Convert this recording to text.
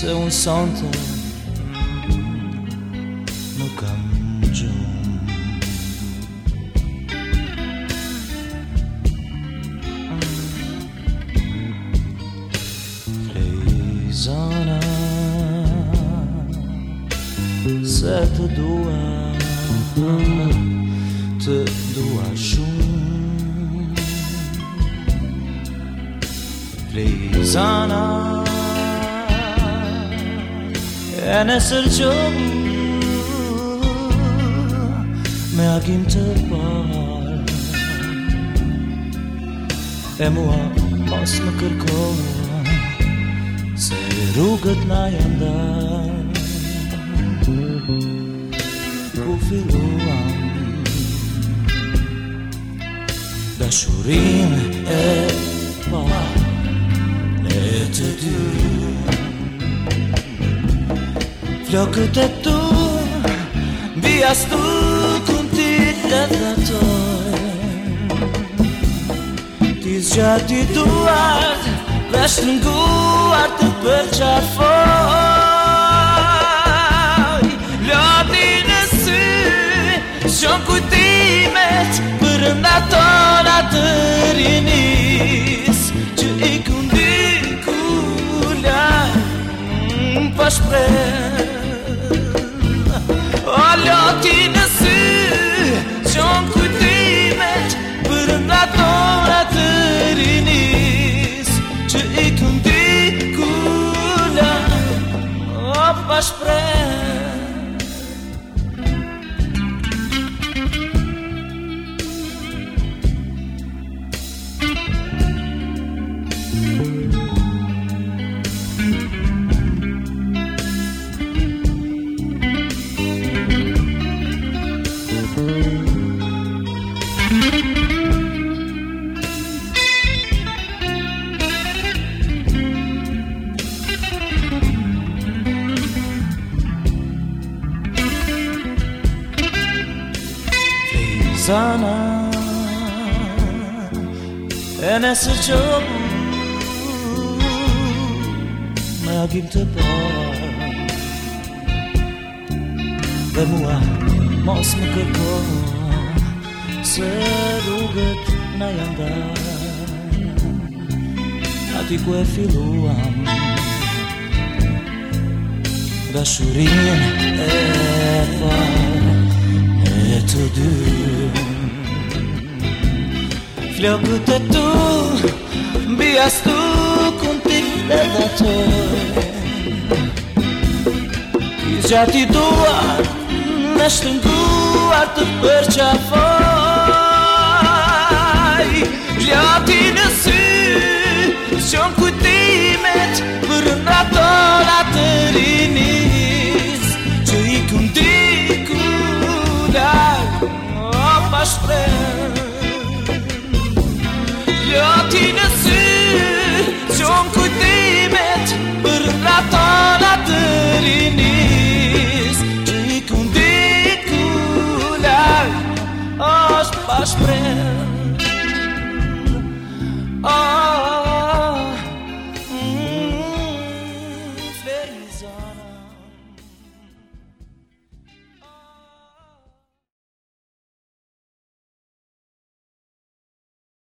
Se um santo no campo de Frisana, se te doer, te doer schon. Frisana. E nësër që Me akim të parë, E mua pas më kërkohen Se rrugët na janë da Ku filluam Dashurin e pa, Ne të dyrë Plokët e tu Bi as tu Kun ti të dhatoj Ti zja ti duat Dhe shtënguat Të përqafoj Lopi në sy Shon kujtimet Për nda tona të rini po Shpreh Zana E nesë qëpëm Më agim të par Dhe mua Mos më këpoh Se rrugët Në janda A ti kë e filuam Da E fa E të dy flokët e tu Mbi as tu Kënë ti dhe dhe të I gjati duar Në shtënguar Të përqa që afoj Gjati në sy Qënë kujtimet Për në ato latë rinis Që i këndi Kullar O pashpër Gjine syrës Jo m'kujtimet Për rrata nga të rrinis Që i kundi i kule A shpash